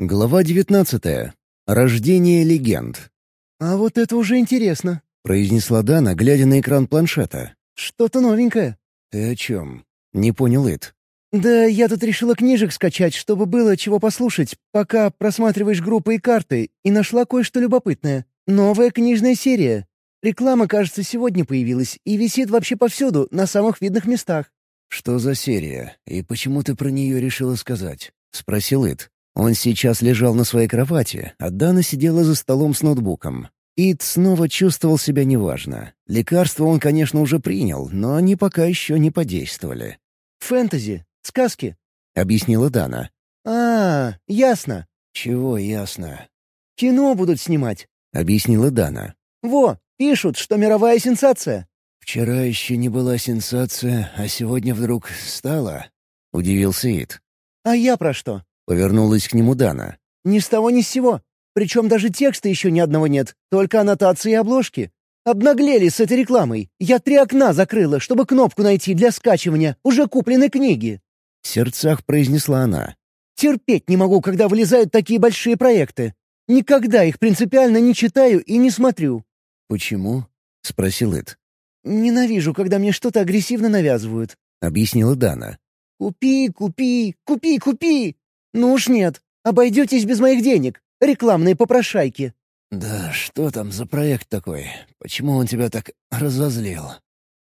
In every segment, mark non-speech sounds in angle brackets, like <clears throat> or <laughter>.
Глава девятнадцатая. Рождение легенд. «А вот это уже интересно», — произнесла Дана, глядя на экран планшета. «Что-то новенькое». «Ты о чем?» — не понял Ит. «Да я тут решила книжек скачать, чтобы было чего послушать, пока просматриваешь группы и карты, и нашла кое-что любопытное. Новая книжная серия. Реклама, кажется, сегодня появилась и висит вообще повсюду, на самых видных местах». «Что за серия? И почему ты про нее решила сказать?» — спросил Ит. Он сейчас лежал на своей кровати, а Дана сидела за столом с ноутбуком. Ид снова чувствовал себя неважно. Лекарства он, конечно, уже принял, но они пока еще не подействовали. «Фэнтези, сказки», — объяснила Дана. «А, ясно». «Чего ясно?» «Кино будут снимать», — объяснила Дана. «Во, пишут, что мировая сенсация». «Вчера еще не была сенсация, а сегодня вдруг стала?» — удивился Ид. «А я про что?» Повернулась к нему Дана. «Ни с того ни с сего. Причем даже текста еще ни одного нет, только аннотации и обложки. Обнаглели с этой рекламой. Я три окна закрыла, чтобы кнопку найти для скачивания уже купленной книги». В сердцах произнесла она. «Терпеть не могу, когда вылезают такие большие проекты. Никогда их принципиально не читаю и не смотрю». «Почему?» — спросил Эд. «Ненавижу, когда мне что-то агрессивно навязывают», — объяснила Дана. «Купи, купи, купи, купи! «Ну уж нет, обойдетесь без моих денег. Рекламные попрошайки». «Да что там за проект такой? Почему он тебя так разозлил?»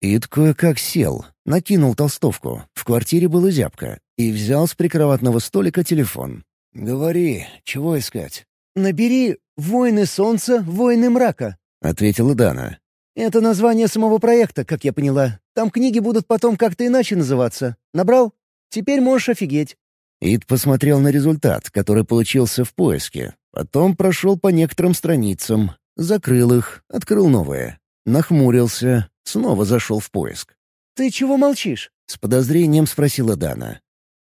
Ид кое-как сел, накинул толстовку, в квартире была зябко, и взял с прикроватного столика телефон. «Говори, чего искать?» «Набери «Войны солнца, войны мрака», — ответила Дана. «Это название самого проекта, как я поняла. Там книги будут потом как-то иначе называться. Набрал? Теперь можешь офигеть. Ид посмотрел на результат, который получился в поиске. Потом прошел по некоторым страницам, закрыл их, открыл новые. Нахмурился, снова зашел в поиск. «Ты чего молчишь?» — с подозрением спросила Дана.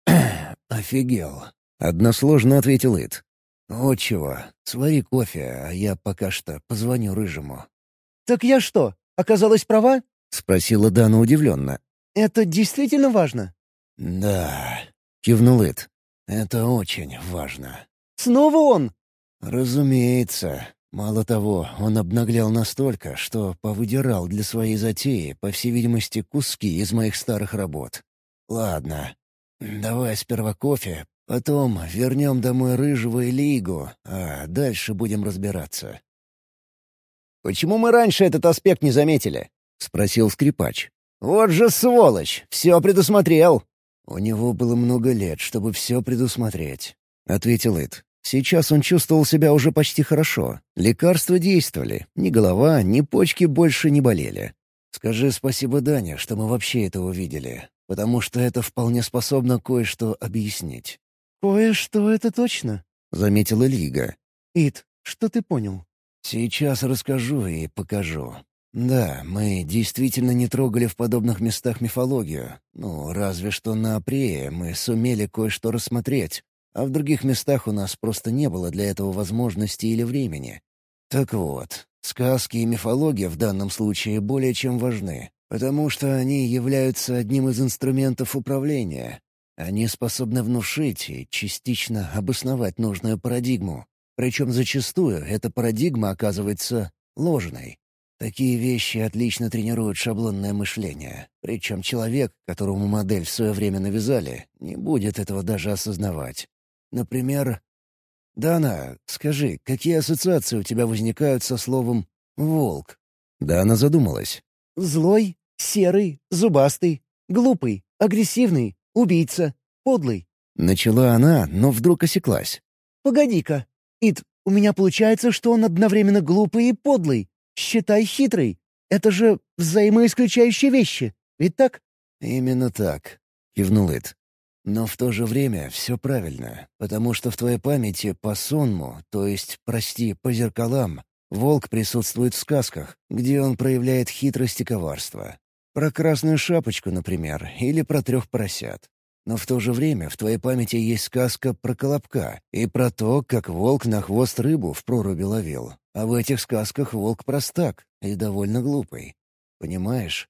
<clears throat> «Офигел», — односложно ответил Ид. «Вот чего, свари кофе, а я пока что позвоню Рыжему». «Так я что, оказалась права?» — спросила Дана удивленно. «Это действительно важно?» «Да», — кивнул Эд. «Это очень важно». «Снова он?» «Разумеется. Мало того, он обнаглял настолько, что повыдирал для своей затеи, по всей видимости, куски из моих старых работ. Ладно, давай сперва кофе, потом вернем домой Рыжего и Лигу, а дальше будем разбираться». «Почему мы раньше этот аспект не заметили?» — спросил скрипач. «Вот же сволочь! Все предусмотрел!» «У него было много лет, чтобы все предусмотреть», — ответил Эд. Сейчас он чувствовал себя уже почти хорошо. Лекарства действовали. Ни голова, ни почки больше не болели. «Скажи спасибо Дане, что мы вообще это увидели, потому что это вполне способно кое-что объяснить». «Кое-что это точно», — заметила Лига. «Ид, что ты понял?» «Сейчас расскажу и покажу. Да, мы действительно не трогали в подобных местах мифологию. Ну, разве что на Апрее мы сумели кое-что рассмотреть, а в других местах у нас просто не было для этого возможности или времени. Так вот, сказки и мифология в данном случае более чем важны, потому что они являются одним из инструментов управления. Они способны внушить и частично обосновать нужную парадигму. Причем зачастую эта парадигма оказывается ложной. Такие вещи отлично тренируют шаблонное мышление. Причем человек, которому модель в свое время навязали, не будет этого даже осознавать. Например... «Дана, скажи, какие ассоциации у тебя возникают со словом «волк»?» Дана задумалась. «Злой, серый, зубастый, глупый, агрессивный, убийца, подлый». Начала она, но вдруг осеклась. «Погоди-ка, Ит, у меня получается, что он одновременно глупый и подлый. Считай хитрый. Это же взаимоисключающие вещи. Ведь так?» «Именно так», — кивнул Эд. «Но в то же время все правильно, потому что в твоей памяти по сонму, то есть, прости, по зеркалам, волк присутствует в сказках, где он проявляет хитрость и коварство. Про красную шапочку, например, или про трех поросят. Но в то же время в твоей памяти есть сказка про Колобка и про то, как волк на хвост рыбу в проруби ловил. А в этих сказках волк простак и довольно глупый. Понимаешь?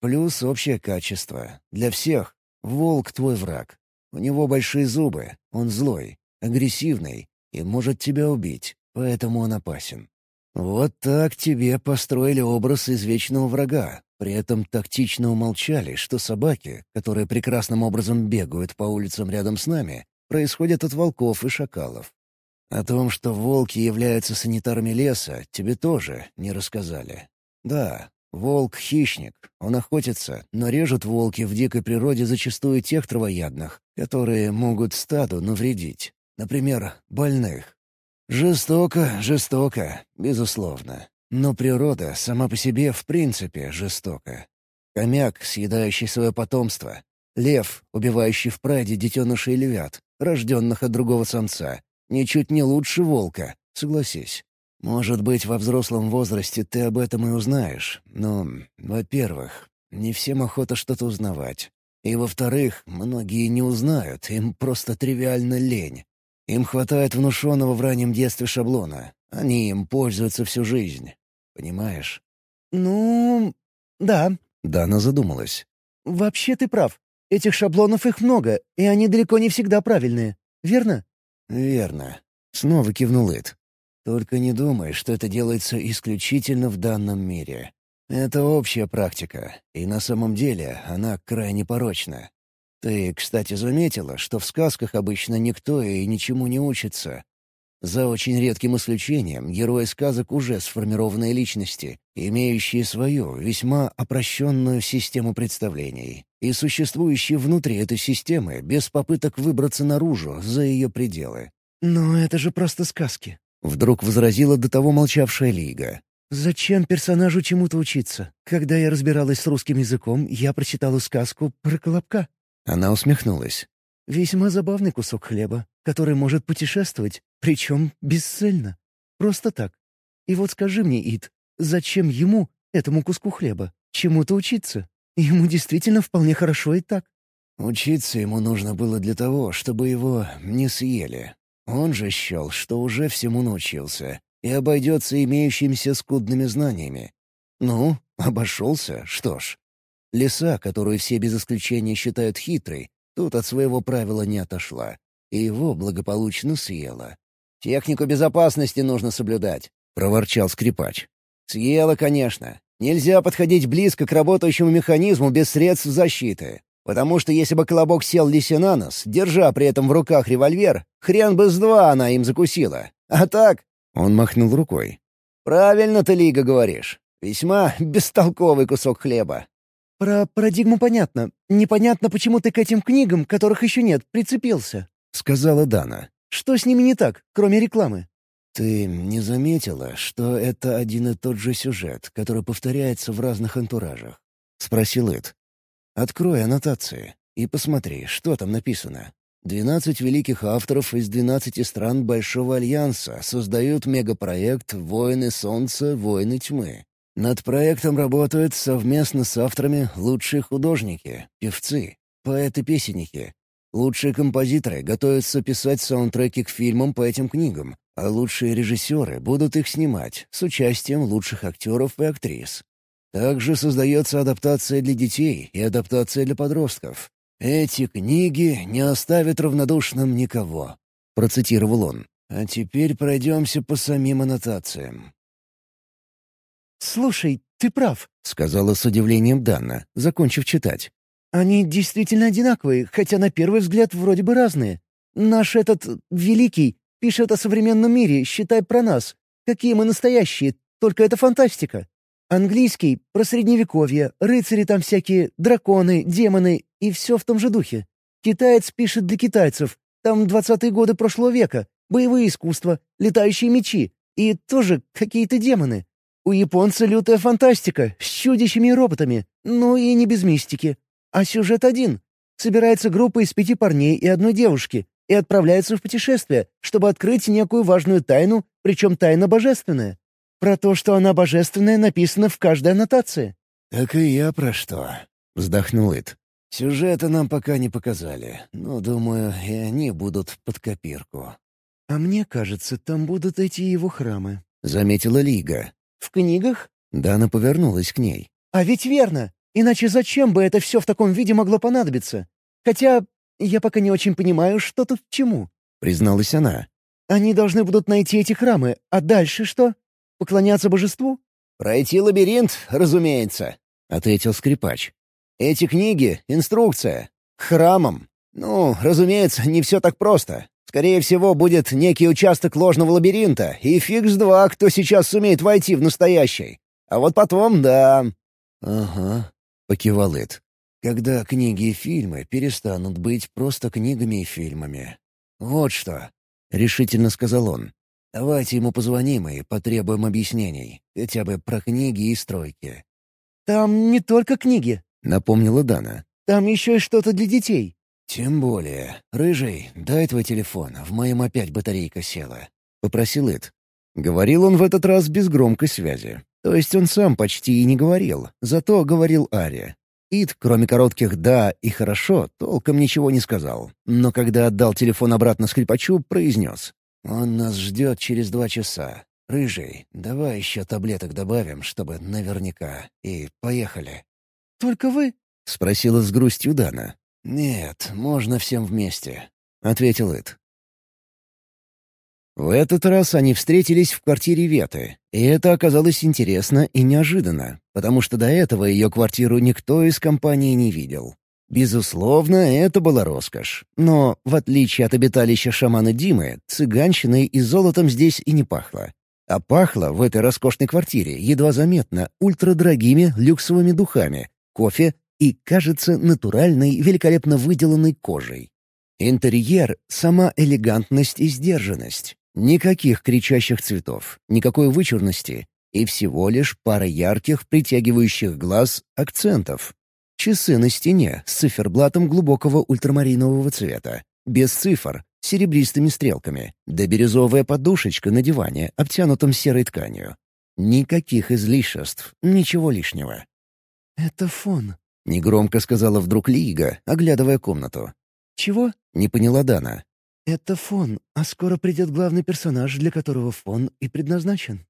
Плюс общее качество. Для всех. Волк — твой враг. У него большие зубы, он злой, агрессивный, и может тебя убить, поэтому он опасен. Вот так тебе построили образ извечного врага, при этом тактично умолчали, что собаки, которые прекрасным образом бегают по улицам рядом с нами, происходят от волков и шакалов. О том, что волки являются санитарами леса, тебе тоже не рассказали. Да, волк — хищник, он охотится, но режут волки в дикой природе зачастую тех травоядных, которые могут стаду навредить. Например, больных. Жестоко, жестоко, безусловно. Но природа сама по себе в принципе жестока. Хомяк, съедающий свое потомство. Лев, убивающий в прайде детенышей львят, рожденных от другого самца. Ничуть не лучше волка, согласись. Может быть, во взрослом возрасте ты об этом и узнаешь. Но, во-первых, не всем охота что-то узнавать. И, во-вторых, многие не узнают, им просто тривиально лень. Им хватает внушенного в раннем детстве шаблона. Они им пользуются всю жизнь. Понимаешь? «Ну... да». Дана задумалась. «Вообще ты прав. Этих шаблонов их много, и они далеко не всегда правильные. Верно?» «Верно». Снова кивнул Ит. «Только не думай, что это делается исключительно в данном мире. Это общая практика, и на самом деле она крайне порочна. Ты, кстати, заметила, что в сказках обычно никто и ничему не учится. За очень редким исключением, герои сказок уже сформированные личности, имеющие свою, весьма опрощенную систему представлений и существующие внутри этой системы без попыток выбраться наружу, за ее пределы. «Но это же просто сказки», — вдруг возразила до того молчавшая Лига. «Зачем персонажу чему-то учиться? Когда я разбиралась с русским языком, я прочитала сказку про Колобка. Она усмехнулась. «Весьма забавный кусок хлеба, который может путешествовать, причем бесцельно. Просто так. И вот скажи мне, Ид, зачем ему, этому куску хлеба, чему-то учиться? Ему действительно вполне хорошо и так». Учиться ему нужно было для того, чтобы его не съели. Он же счел, что уже всему научился и обойдется имеющимися скудными знаниями. Ну, обошелся, что ж. Лиса, которую все без исключения считают хитрой, тут от своего правила не отошла, и его благополучно съела. «Технику безопасности нужно соблюдать», — проворчал скрипач. «Съела, конечно. Нельзя подходить близко к работающему механизму без средств защиты. Потому что если бы Колобок сел Лисе на нос, держа при этом в руках револьвер, хрен бы с два она им закусила. А так...» — он махнул рукой. «Правильно ты, Лига, говоришь. Весьма бестолковый кусок хлеба. «Про парадигму понятно. Непонятно, почему ты к этим книгам, которых еще нет, прицепился», — сказала Дана. «Что с ними не так, кроме рекламы?» «Ты не заметила, что это один и тот же сюжет, который повторяется в разных антуражах?» — спросил Эд. «Открой аннотации и посмотри, что там написано. Двенадцать великих авторов из двенадцати стран Большого Альянса создают мегапроект «Воины Солнца, Воины Тьмы». Над проектом работают совместно с авторами лучшие художники, певцы, поэты-песенники. Лучшие композиторы готовятся писать саундтреки к фильмам по этим книгам, а лучшие режиссеры будут их снимать с участием лучших актеров и актрис. Также создается адаптация для детей и адаптация для подростков. «Эти книги не оставят равнодушным никого», — процитировал он. «А теперь пройдемся по самим аннотациям. «Слушай, ты прав», — сказала с удивлением Дана, закончив читать. «Они действительно одинаковые, хотя на первый взгляд вроде бы разные. Наш этот великий пишет о современном мире, считай про нас. Какие мы настоящие, только это фантастика. Английский — про средневековье, рыцари там всякие, драконы, демоны и все в том же духе. Китаец пишет для китайцев, там двадцатые годы прошлого века, боевые искусства, летающие мечи и тоже какие-то демоны. У японца лютая фантастика, с чудищами и роботами, ну и не без мистики. А сюжет один. Собирается группа из пяти парней и одной девушки и отправляется в путешествие, чтобы открыть некую важную тайну, причем тайна божественная. Про то, что она божественная, написано в каждой аннотации. «Так и я про что», — вздохнул Ит. «Сюжета нам пока не показали, но, думаю, и они будут под копирку». «А мне кажется, там будут эти его храмы», — заметила Лига. В книгах?» Дана повернулась к ней. «А ведь верно! Иначе зачем бы это все в таком виде могло понадобиться? Хотя я пока не очень понимаю, что тут к чему», — призналась она. Они должны будут найти эти храмы, а дальше что? Поклоняться божеству?» «Пройти лабиринт, разумеется», — ответил скрипач. «Эти книги — инструкция. К храмам. Ну, разумеется, не все так просто. Скорее всего, будет некий участок ложного лабиринта, и фиг с два, кто сейчас сумеет войти в настоящий. А вот потом, да...» «Ага», — покивал Эд. «Когда книги и фильмы перестанут быть просто книгами и фильмами. Вот что», — решительно сказал он. «Давайте ему позвоним и потребуем объяснений, хотя бы про книги и стройки». «Там не только книги», — напомнила Дана. «Там еще и что-то для детей». «Тем более. Рыжий, дай твой телефон, в моем опять батарейка села», — попросил Эд. Говорил он в этот раз без громкой связи. То есть он сам почти и не говорил, зато говорил Аре. Ид, кроме коротких «да» и «хорошо», толком ничего не сказал. Но когда отдал телефон обратно скрипачу, произнес. «Он нас ждет через два часа. Рыжий, давай еще таблеток добавим, чтобы наверняка. И поехали». «Только вы?» — спросила с грустью Дана. «Нет, можно всем вместе», — ответил Ид. В этот раз они встретились в квартире Веты, и это оказалось интересно и неожиданно, потому что до этого ее квартиру никто из компании не видел. Безусловно, это была роскошь. Но, в отличие от обиталища шамана Димы, цыганщиной и золотом здесь и не пахло. А пахло в этой роскошной квартире едва заметно ультрадорогими люксовыми духами, кофе и, кажется, натуральной, великолепно выделанной кожей. Интерьер — сама элегантность и сдержанность. Никаких кричащих цветов, никакой вычурности и всего лишь пара ярких, притягивающих глаз акцентов. Часы на стене с циферблатом глубокого ультрамаринового цвета, без цифр, серебристыми стрелками, да бирюзовая подушечка на диване, обтянутом серой тканью. Никаких излишеств, ничего лишнего. «Это фон», — негромко сказала вдруг Лига, оглядывая комнату. «Чего?» — не поняла Дана. «Это фон, а скоро придет главный персонаж, для которого фон и предназначен».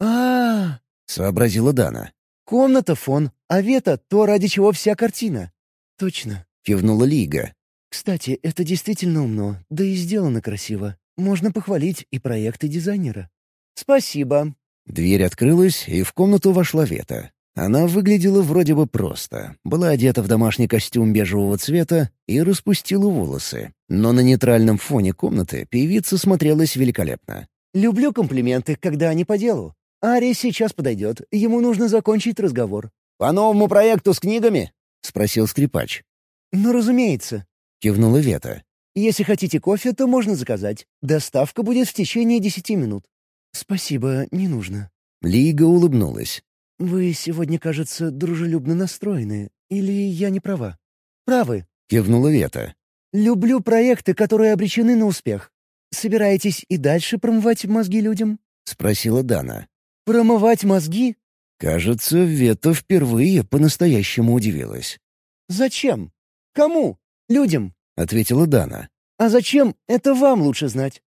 а, -а, -а сообразила Дана. «Комната — фон, а вета — то, ради чего вся картина». «Точно», — кивнула Лига. «Кстати, это действительно умно, да и сделано красиво. Можно похвалить и проекты дизайнера». «Спасибо». Дверь открылась, и в комнату вошла Вета. Она выглядела вроде бы просто. Была одета в домашний костюм бежевого цвета и распустила волосы. Но на нейтральном фоне комнаты певица смотрелась великолепно. «Люблю комплименты, когда они по делу. Ари сейчас подойдет. Ему нужно закончить разговор». «По новому проекту с книгами?» — спросил скрипач. «Ну, разумеется», — кивнула Вета. «Если хотите кофе, то можно заказать. Доставка будет в течение десяти минут». «Спасибо, не нужно». Лига улыбнулась. «Вы сегодня, кажется, дружелюбно настроены. Или я не права?» «Правы», — кивнула Вета. «Люблю проекты, которые обречены на успех. Собираетесь и дальше промывать мозги людям?» — спросила Дана. «Промывать мозги?» Кажется, Вета впервые по-настоящему удивилась. «Зачем? Кому? Людям?» — ответила Дана. «А зачем? Это вам лучше знать.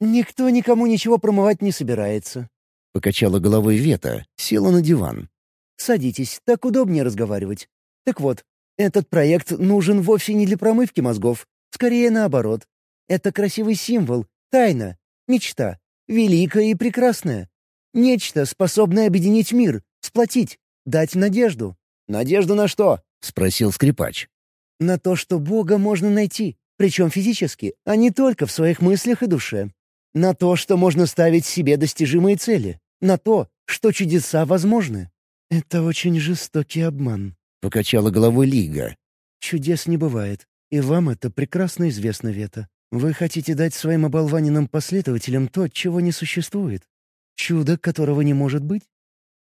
Никто никому ничего промывать не собирается. — покачала головой Вета, села на диван. «Садитесь, так удобнее разговаривать. Так вот, этот проект нужен вовсе не для промывки мозгов, скорее наоборот. Это красивый символ, тайна, мечта, великая и прекрасная. Нечто, способное объединить мир, сплотить, дать надежду». «Надежду на что?» — спросил скрипач. «На то, что Бога можно найти, причем физически, а не только в своих мыслях и душе. На то, что можно ставить себе достижимые цели. На то, что чудеса возможны. Это очень жестокий обман. Покачала головой Лига. Чудес не бывает. И вам это прекрасно известно, Вета. Вы хотите дать своим оболваненным последователям то, чего не существует. Чудо, которого не может быть?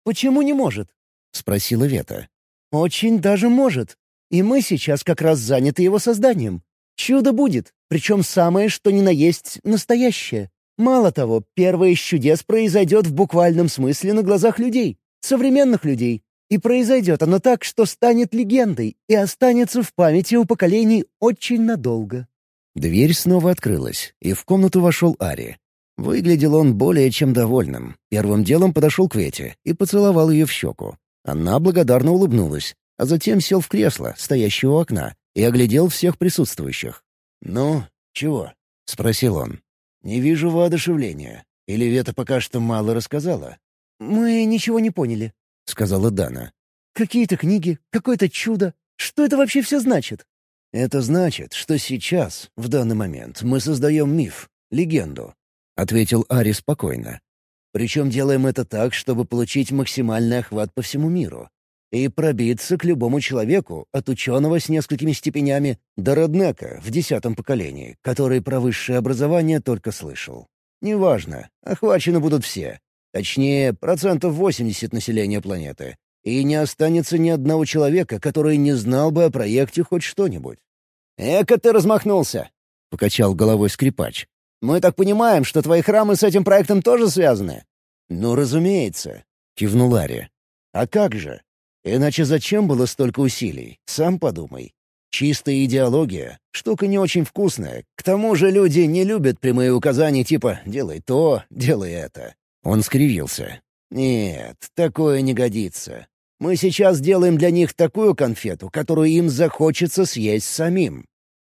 Почему не может? Спросила Вета. Очень даже может. И мы сейчас как раз заняты его созданием. Чудо будет, причем самое, что ни на есть, настоящее. Мало того, первое из чудес произойдет в буквальном смысле на глазах людей, современных людей. И произойдет оно так, что станет легендой и останется в памяти у поколений очень надолго. Дверь снова открылась, и в комнату вошел Ари. Выглядел он более чем довольным. Первым делом подошел к Вете и поцеловал ее в щеку. Она благодарно улыбнулась, а затем сел в кресло, стоящее у окна, и оглядел всех присутствующих. «Ну, чего?» — спросил он. Не вижу воодушевления. Или Вета пока что мало рассказала?» «Мы ничего не поняли», — сказала Дана. «Какие-то книги, какое-то чудо. Что это вообще все значит?» «Это значит, что сейчас, в данный момент, мы создаем миф, легенду», — ответил Ари спокойно. «Причем делаем это так, чтобы получить максимальный охват по всему миру и пробиться к любому человеку, от ученого с несколькими степенями до роднека в десятом поколении, который про высшее образование только слышал. Неважно, охвачены будут все. Точнее, процентов 80 населения планеты. И не останется ни одного человека, который не знал бы о проекте хоть что-нибудь. «Эка ты размахнулся!» — покачал головой скрипач. «Мы так понимаем, что твои храмы с этим проектом тоже связаны?» «Ну, разумеется», — кивнул Ари. «А как же? Иначе зачем было столько усилий? Сам подумай. Чистая идеология — штука не очень вкусная. К тому же люди не любят прямые указания типа «делай то, делай это». Он скривился. «Нет, такое не годится. Мы сейчас делаем для них такую конфету, которую им захочется съесть самим.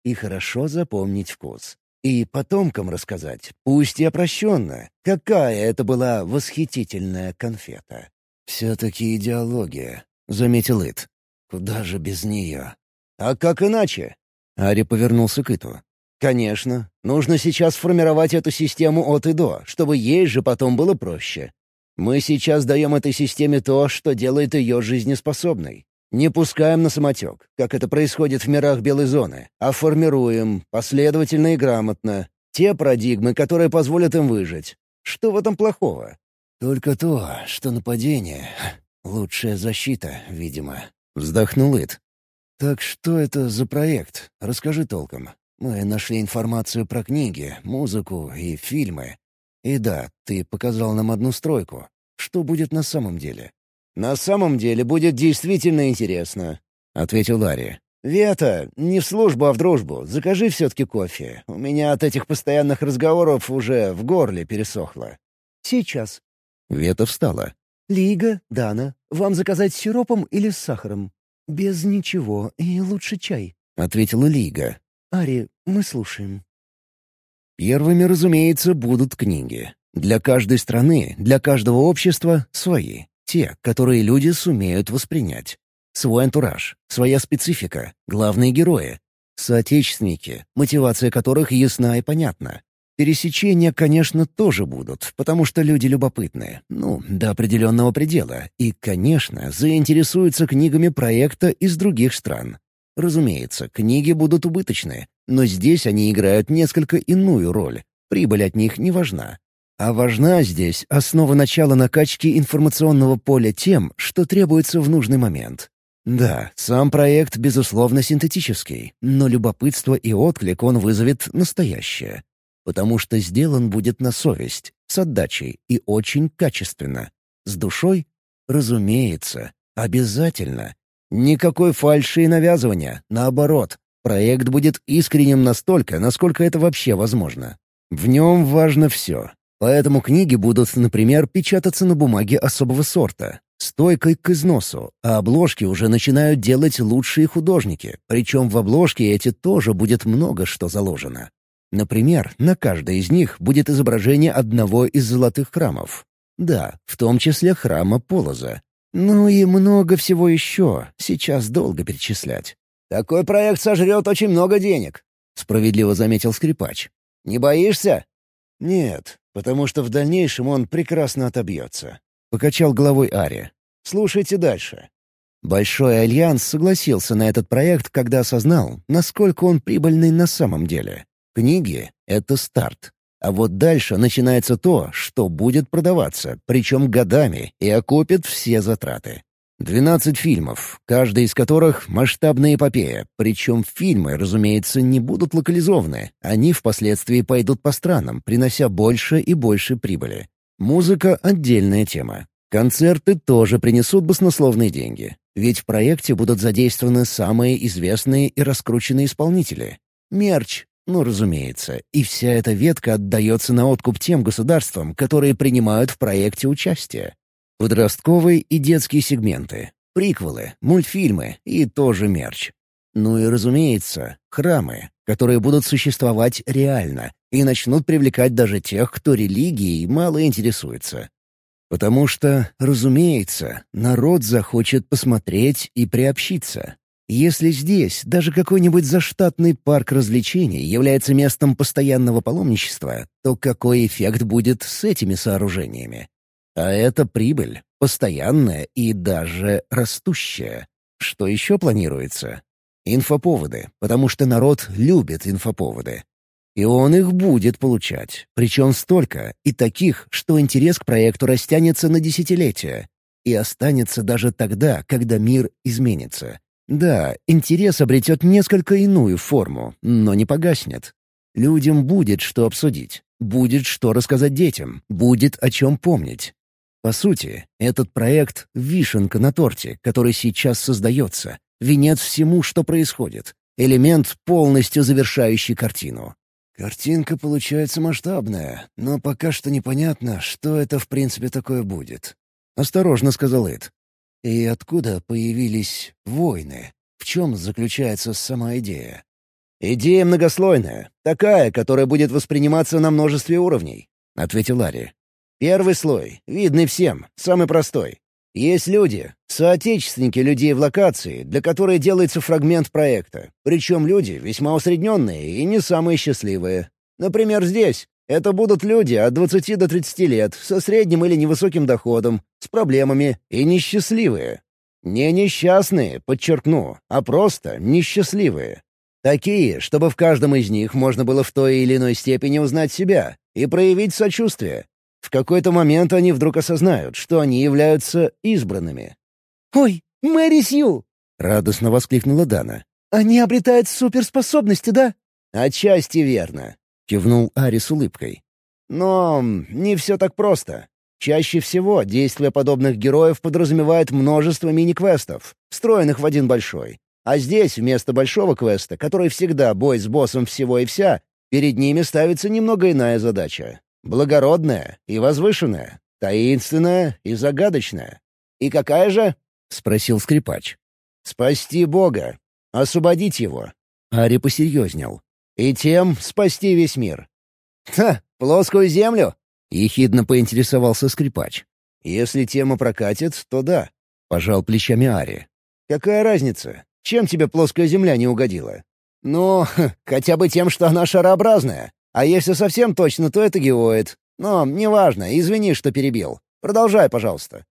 И хорошо запомнить вкус. И потомкам рассказать, пусть и опрощенно, какая это была восхитительная конфета. «Все-таки идеология», — заметил Ит. «Куда же без нее?» «А как иначе?» Ари повернулся к Иту. «Конечно. Нужно сейчас формировать эту систему от и до, чтобы ей же потом было проще. Мы сейчас даем этой системе то, что делает ее жизнеспособной. Не пускаем на самотек, как это происходит в мирах белой зоны, а формируем, последовательно и грамотно, те парадигмы, которые позволят им выжить. Что в этом плохого? Только то, что нападение — лучшая защита, видимо. Вздохнул Ит. «Так что это за проект? Расскажи толком. Мы нашли информацию про книги, музыку и фильмы. И да, ты показал нам одну стройку. Что будет на самом деле?» «На самом деле будет действительно интересно», — ответил Ларри. «Вета, не в службу, а в дружбу. Закажи все-таки кофе. У меня от этих постоянных разговоров уже в горле пересохло». «Сейчас». Вета встала. «Лига, Дана, вам заказать сиропом или с сахаром?» «Без ничего, и лучше чай», — ответила Лига. «Ари, мы слушаем». Первыми, разумеется, будут книги. Для каждой страны, для каждого общества — свои. Те, которые люди сумеют воспринять. Свой антураж, своя специфика, главные герои. Соотечественники, мотивация которых ясна и понятна. Пересечения, конечно, тоже будут, потому что люди любопытные, ну, до определенного предела, и, конечно, заинтересуются книгами проекта из других стран. Разумеется, книги будут убыточные, но здесь они играют несколько иную роль. Прибыль от них не важна. А важна здесь основа начала накачки информационного поля тем, что требуется в нужный момент. Да, сам проект, безусловно, синтетический, но любопытство и отклик он вызовет настоящее. Потому что сделан будет на совесть, с отдачей и очень качественно. С душой? Разумеется. Обязательно. Никакой фальши и навязывания. Наоборот, проект будет искренним настолько, насколько это вообще возможно. В нем важно все. Поэтому книги будут, например, печататься на бумаге особого сорта, стойкой к износу, а обложки уже начинают делать лучшие художники, причем в обложке эти тоже будет много что заложено. Например, на каждой из них будет изображение одного из золотых храмов. Да, в том числе храма Полоза, ну и много всего еще, сейчас долго перечислять. «Такой проект сожрет очень много денег», — справедливо заметил скрипач. «Не боишься?» «Нет, потому что в дальнейшем он прекрасно отобьется», — покачал головой Ари. «Слушайте дальше». Большой Альянс согласился на этот проект, когда осознал, насколько он прибыльный на самом деле. Книги — это старт. А вот дальше начинается то, что будет продаваться, причем годами, и окупит все затраты. Двенадцать фильмов, каждый из которых — масштабная эпопея, причем фильмы, разумеется, не будут локализованы, они впоследствии пойдут по странам, принося больше и больше прибыли. Музыка — отдельная тема. Концерты тоже принесут баснословные деньги, ведь в проекте будут задействованы самые известные и раскрученные исполнители. Мерч, ну, разумеется, и вся эта ветка отдается на откуп тем государствам, которые принимают в проекте участие. Подростковые и детские сегменты, приквелы, мультфильмы и тоже мерч. Ну и, разумеется, храмы, которые будут существовать реально и начнут привлекать даже тех, кто религией мало интересуется. Потому что, разумеется, народ захочет посмотреть и приобщиться. Если здесь даже какой-нибудь заштатный парк развлечений является местом постоянного паломничества, то какой эффект будет с этими сооружениями? А это прибыль, постоянная и даже растущая. Что еще планируется? Инфоповоды, потому что народ любит инфоповоды. И он их будет получать, причем столько и таких, что интерес к проекту растянется на десятилетия и останется даже тогда, когда мир изменится. Да, интерес обретет несколько иную форму, но не погаснет. Людям будет что обсудить, будет что рассказать детям, будет о чем помнить. По сути, этот проект — вишенка на торте, который сейчас создается, венец всему, что происходит, элемент, полностью завершающий картину. Картинка получается масштабная, но пока что непонятно, что это в принципе такое будет. Осторожно сказал Эд. И откуда появились войны? В чем заключается сама идея? «Идея многослойная, такая, которая будет восприниматься на множестве уровней», — ответил Ари. «Первый слой, видный всем, самый простой. Есть люди, соотечественники людей в локации, для которой делается фрагмент проекта. Причем люди весьма усредненные и не самые счастливые. Например, здесь это будут люди от 20 до 30 лет, со средним или невысоким доходом, с проблемами и несчастливые. Не несчастные, подчеркну, а просто несчастливые. Такие, чтобы в каждом из них можно было в той или иной степени узнать себя и проявить сочувствие. В какой-то момент они вдруг осознают, что они являются избранными. «Ой, Мэри Сью!» — радостно воскликнула Дана. «Они обретают суперспособности, да?» «Отчасти верно. — кивнул Ари с улыбкой. «Но не все так просто. Чаще всего действия подобных героев подразумевает множество мини-квестов, встроенных в один большой. А здесь вместо большого квеста, который всегда бой с боссом всего и вся, перед ними ставится немного иная задача. Благородная и возвышенная, таинственная и загадочная. «И какая же?» — спросил скрипач. «Спасти Бога. Освободить его». Ари посерьезнел. И тем спасти весь мир. «Ха, плоскую землю?» — ехидно поинтересовался скрипач. «Если тема прокатит, то да», — пожал плечами Ари. «Какая разница? Чем тебе плоская земля не угодила?» «Ну, хотя бы тем, что она шарообразная. А если совсем точно, то это геоид. Но неважно, извини, что перебил. Продолжай, пожалуйста».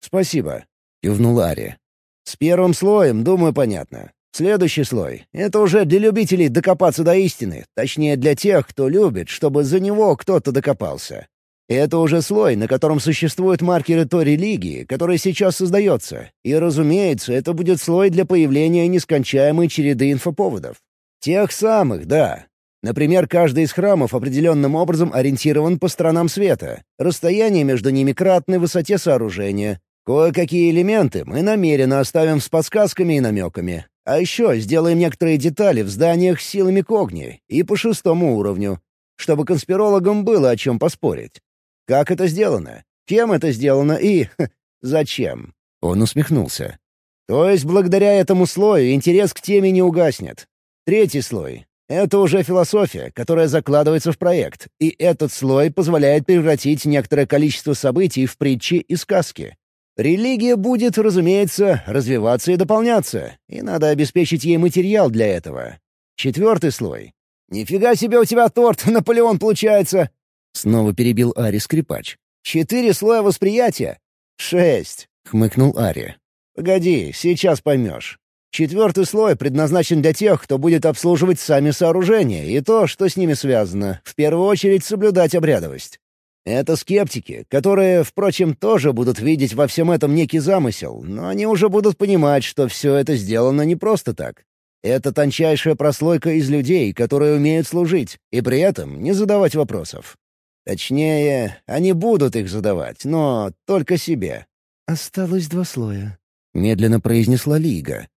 «Спасибо», — кивнул Ари. «С первым слоем, думаю, понятно. Следующий слой — это уже для любителей докопаться до истины, точнее для тех, кто любит, чтобы за него кто-то докопался. Это уже слой, на котором существуют маркеры той религии, которая сейчас создается. И, разумеется, это будет слой для появления нескончаемой череды инфоповодов. Тех самых, да. Например, каждый из храмов определенным образом ориентирован по сторонам света. Расстояние между ними кратны высоте сооружения. Кое-какие элементы мы намеренно оставим с подсказками и намеками. А еще сделаем некоторые детали в зданиях силами Когни и по шестому уровню, чтобы конспирологам было о чем поспорить. Как это сделано? Кем это сделано и... <laughs> зачем?» Он усмехнулся. «То есть благодаря этому слою интерес к теме не угаснет. Третий слой — это уже философия, которая закладывается в проект, и этот слой позволяет превратить некоторое количество событий в притчи и сказки. Религия будет, разумеется, развиваться и дополняться, и надо обеспечить ей материал для этого. Четвертый слой. «Нифига себе у тебя торт, <laughs> Наполеон, получается!» Снова перебил Ари скрипач. «Четыре слоя восприятия?» «Шесть», — хмыкнул Ари. «Погоди, сейчас поймешь. Четвертый слой предназначен для тех, кто будет обслуживать сами сооружения и то, что с ними связано, в первую очередь соблюдать обрядовость. Это скептики, которые, впрочем, тоже будут видеть во всем этом некий замысел, но они уже будут понимать, что все это сделано не просто так. Это тончайшая прослойка из людей, которые умеют служить, и при этом не задавать вопросов. Точнее, они будут их задавать, но только себе. «Осталось два слоя», — медленно произнесла Лига.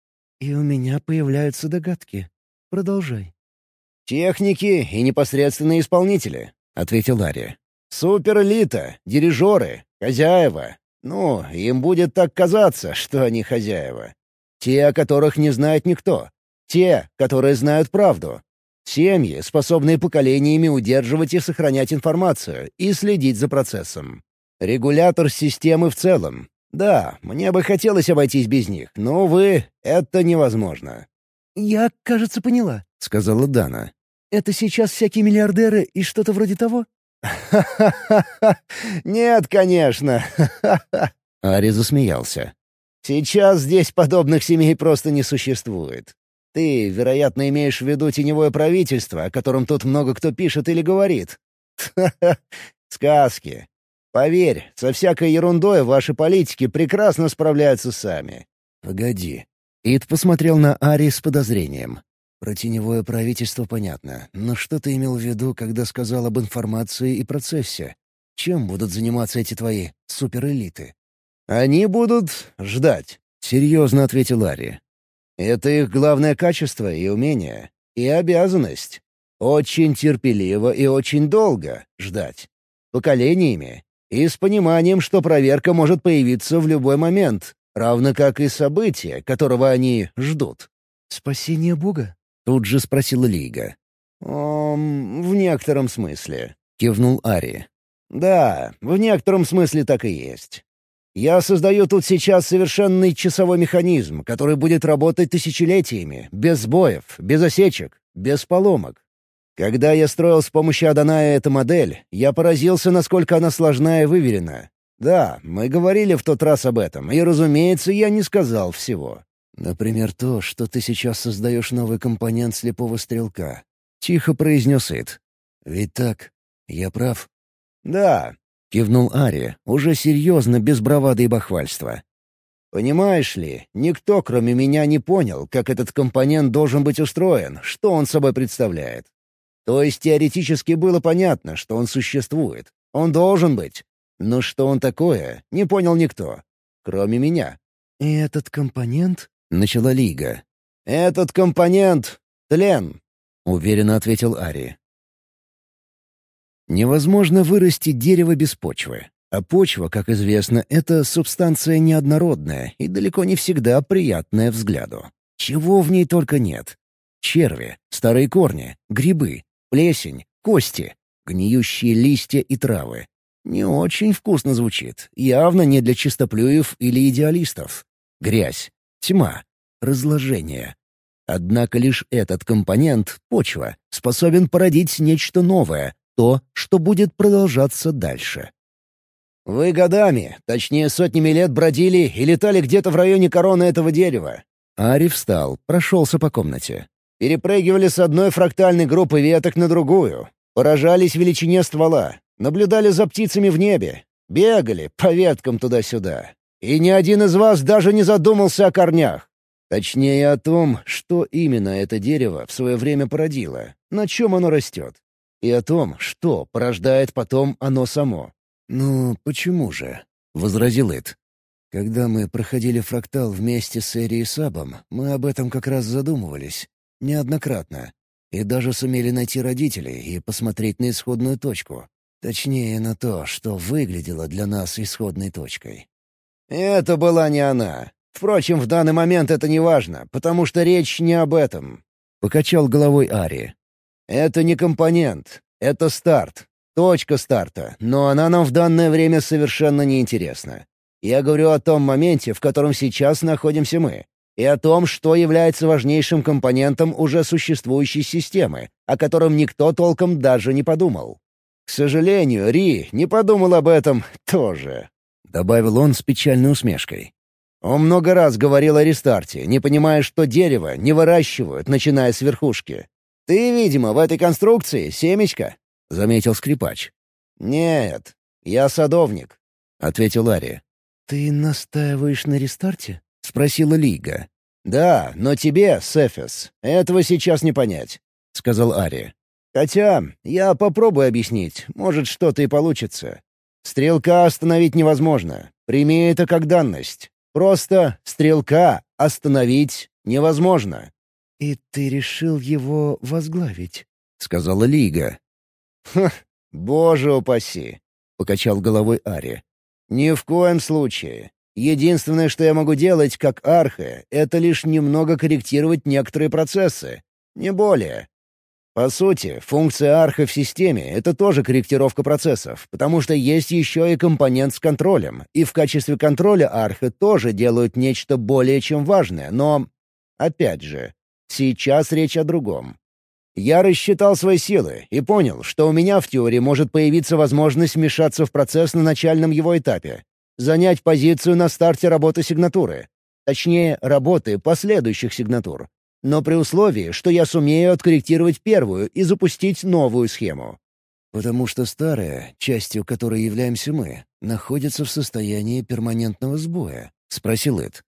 «И у меня появляются догадки. Продолжай». «Техники и непосредственные исполнители», — ответил Ария. Суперэлита, дирижеры, хозяева. Ну, им будет так казаться, что они хозяева. Те, о которых не знает никто. Те, которые знают правду. Семьи, способные поколениями удерживать и сохранять информацию и следить за процессом. Регулятор системы в целом. Да, мне бы хотелось обойтись без них, но, увы, это невозможно. «Я, кажется, поняла», — сказала Дана. «Это сейчас всякие миллиардеры и что-то вроде того?» «Ха-ха-ха! <laughs> Нет, конечно!» <laughs> Ари засмеялся. «Сейчас здесь подобных семей просто не существует. Ты, вероятно, имеешь в виду теневое правительство, о котором тут много кто пишет или говорит. <laughs> Сказки. Поверь, со всякой ерундой ваши политики прекрасно справляются сами». «Погоди». Ид посмотрел на Ари с подозрением. Про теневое правительство понятно, но что ты имел в виду, когда сказал об информации и процессе? Чем будут заниматься эти твои суперэлиты? «Они будут ждать», — серьезно ответил Ари. «Это их главное качество и умение, и обязанность. Очень терпеливо и очень долго ждать. Поколениями. И с пониманием, что проверка может появиться в любой момент, равно как и событие, которого они ждут». «Спасение Бога?» Тут же спросила Лига. «Ом, в некотором смысле», — кивнул Ари. «Да, в некотором смысле так и есть. Я создаю тут сейчас совершенный часовой механизм, который будет работать тысячелетиями, без сбоев, без осечек, без поломок. Когда я строил с помощью Аданая эту модель, я поразился, насколько она сложна и выверена. Да, мы говорили в тот раз об этом, и, разумеется, я не сказал всего. «Например, то, что ты сейчас создаешь новый компонент слепого стрелка», — тихо произнес Ид. «Ведь так? Я прав?» «Да», — кивнул Ари, уже серьезно, без бравады и бахвальства. «Понимаешь ли, никто, кроме меня, не понял, как этот компонент должен быть устроен, что он собой представляет. То есть теоретически было понятно, что он существует. Он должен быть. Но что он такое, не понял никто, кроме меня. «И этот компонент?» — начала Лига. «Этот компонент — тлен», — уверенно ответил Ари. Невозможно вырастить дерево без почвы. А почва, как известно, это субстанция неоднородная и далеко не всегда приятная взгляду. Чего в ней только нет. Черви, старые корни, грибы, плесень, кости, гниющие листья и травы. Не очень вкусно звучит, явно не для чистоплюев или идеалистов. Грязь, Тьма. Разложение. Однако лишь этот компонент, почва, способен породить нечто новое, то, что будет продолжаться дальше. «Вы годами, точнее сотнями лет бродили и летали где-то в районе короны этого дерева». Ари встал, прошелся по комнате. «Перепрыгивали с одной фрактальной группы веток на другую. Поражались величине ствола. Наблюдали за птицами в небе. Бегали по веткам туда-сюда. И ни один из вас даже не задумался о корнях. Точнее, о том, что именно это дерево в свое время породило, на чем оно растет. И о том, что порождает потом оно само. «Ну, почему же?» — возразил Эд. «Когда мы проходили фрактал вместе с Эри и Сабом, мы об этом как раз задумывались. Неоднократно. И даже сумели найти родителей и посмотреть на исходную точку. Точнее, на то, что выглядело для нас исходной точкой. Это была не она. Впрочем, в данный момент это не важно, потому что речь не об этом. Покачал головой Ари. Это не компонент. Это старт. Точка старта. Но она нам в данное время совершенно не интересна. Я говорю о том моменте, в котором сейчас находимся мы. И о том, что является важнейшим компонентом уже существующей системы, о котором никто толком даже не подумал. К сожалению, Ри не подумал об этом тоже. — добавил он с печальной усмешкой. «Он много раз говорил о рестарте, не понимая, что дерево не выращивают, начиная с верхушки. Ты, видимо, в этой конструкции семечко», — заметил скрипач. «Нет, я садовник», — ответил Ари. «Ты настаиваешь на рестарте?» — спросила Лига. «Да, но тебе, Сефис, этого сейчас не понять», — сказал Ари. «Хотя я попробую объяснить, может, что-то и получится. Стрелка остановить невозможно. Прими это как данность. Просто стрелка остановить невозможно. «И ты решил его возглавить?» — сказала Лига. «Ха, боже упаси!» — покачал головой Ари. «Ни в коем случае. Единственное, что я могу делать, как архе, это лишь немного корректировать некоторые процессы. Не более. По сути, функция арха в системе — это тоже корректировка процессов, потому что есть еще и компонент с контролем, и в качестве контроля арха тоже делают нечто более чем важное, но... Опять же, сейчас речь о другом. Я рассчитал свои силы и понял, что у меня в теории может появиться возможность вмешаться в процесс на начальном его этапе, занять позицию на старте работы сигнатуры, точнее, работы последующих сигнатур, но при условии, что я сумею откорректировать первую и запустить новую схему. Потому что старая, частью которой являемся мы, находится в состоянии перманентного сбоя, — спросил Эд.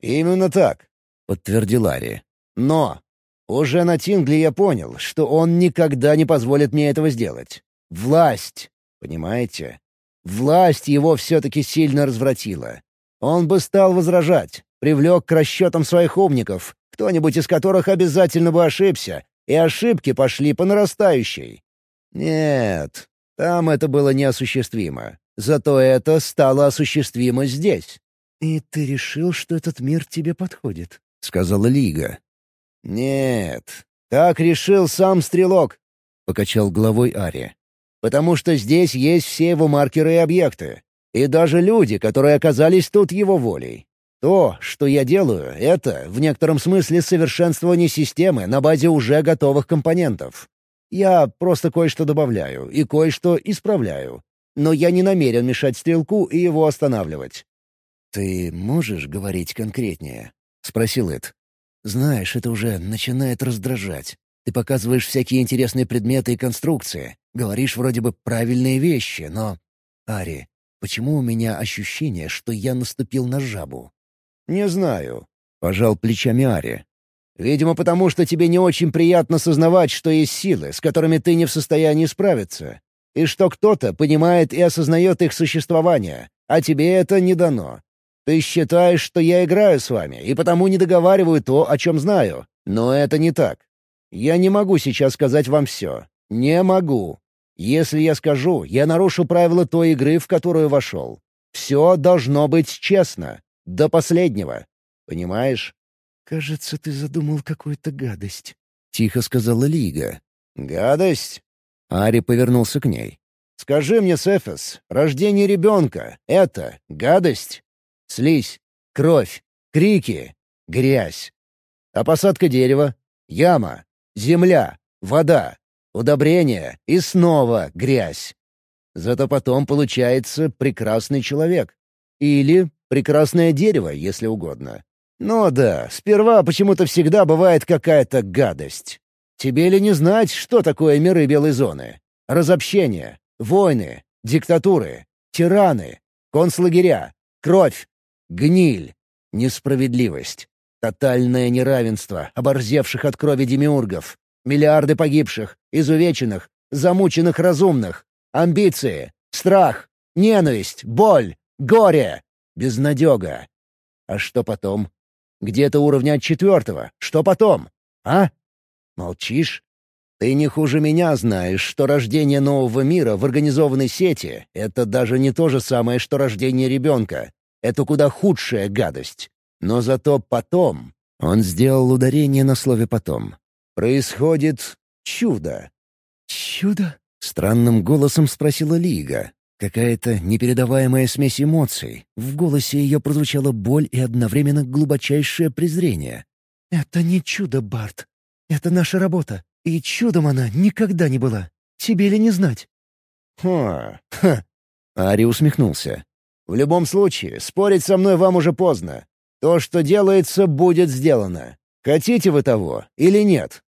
«Именно так», — подтвердил Ари. «Но уже на Тингле я понял, что он никогда не позволит мне этого сделать. Власть, понимаете? Власть его все-таки сильно развратила. Он бы стал возражать, привлек к расчетам своих умников, кто-нибудь из которых обязательно бы ошибся, и ошибки пошли по нарастающей. Нет, там это было неосуществимо. Зато это стало осуществимо здесь. «И ты решил, что этот мир тебе подходит?» — сказала Лига. «Нет, так решил сам Стрелок», — покачал головой Ари. «Потому что здесь есть все его маркеры и объекты, и даже люди, которые оказались тут его волей. То, что я делаю, это, в некотором смысле, совершенствование системы на базе уже готовых компонентов. Я просто кое-что добавляю и кое-что исправляю. Но я не намерен мешать стрелку и его останавливать. «Ты можешь говорить конкретнее?» — спросил Эд. «Знаешь, это уже начинает раздражать. Ты показываешь всякие интересные предметы и конструкции, говоришь вроде бы правильные вещи, но... Ари, почему у меня ощущение, что я наступил на жабу?» «Не знаю», — пожал плечами Ари. «Видимо, потому что тебе не очень приятно сознавать, что есть силы, с которыми ты не в состоянии справиться, и что кто-то понимает и осознает их существование, а тебе это не дано. Ты считаешь, что я играю с вами, и потому не договариваю то, о чем знаю. Но это не так. Я не могу сейчас сказать вам все. Не могу. Если я скажу, я нарушу правила той игры, в которую вошел. Все должно быть честно. До последнего. Понимаешь? «Кажется, ты задумал какую-то гадость», — тихо сказала Лига. «Гадость?» Ари повернулся к ней. «Скажи мне, Сефес, рождение ребенка — это гадость? Слизь, кровь, крики, грязь. А посадка дерева, яма, земля, вода, удобрение и снова грязь. Зато потом получается прекрасный человек. Или Прекрасное дерево, если угодно. Но да, сперва почему-то всегда бывает какая-то гадость. Тебе ли не знать, что такое миры белой зоны? Разобщение, войны, диктатуры, тираны, концлагеря, кровь, гниль, несправедливость, тотальное неравенство оборзевших от крови демиургов, миллиарды погибших, изувеченных, замученных разумных, амбиции, страх, ненависть, боль, горе, Безнадега. А что потом? Где-то уровня от четвертого. Что потом? А? Молчишь? Ты не хуже меня знаешь, что рождение нового мира в организованной сети — это даже не то же самое, что рождение ребенка. Это куда худшая гадость. Но зато потом... Он сделал ударение на слове «потом». Происходит чудо. «Чудо?» — странным голосом спросила Лига. Какая-то непередаваемая смесь эмоций. В голосе ее прозвучала боль и одновременно глубочайшее презрение. «Это не чудо, Барт. Это наша работа. И чудом она никогда не была. Тебе ли не знать?» «Ха, ха!» Ари усмехнулся. «В любом случае, спорить со мной вам уже поздно. То, что делается, будет сделано. Хотите вы того или нет?»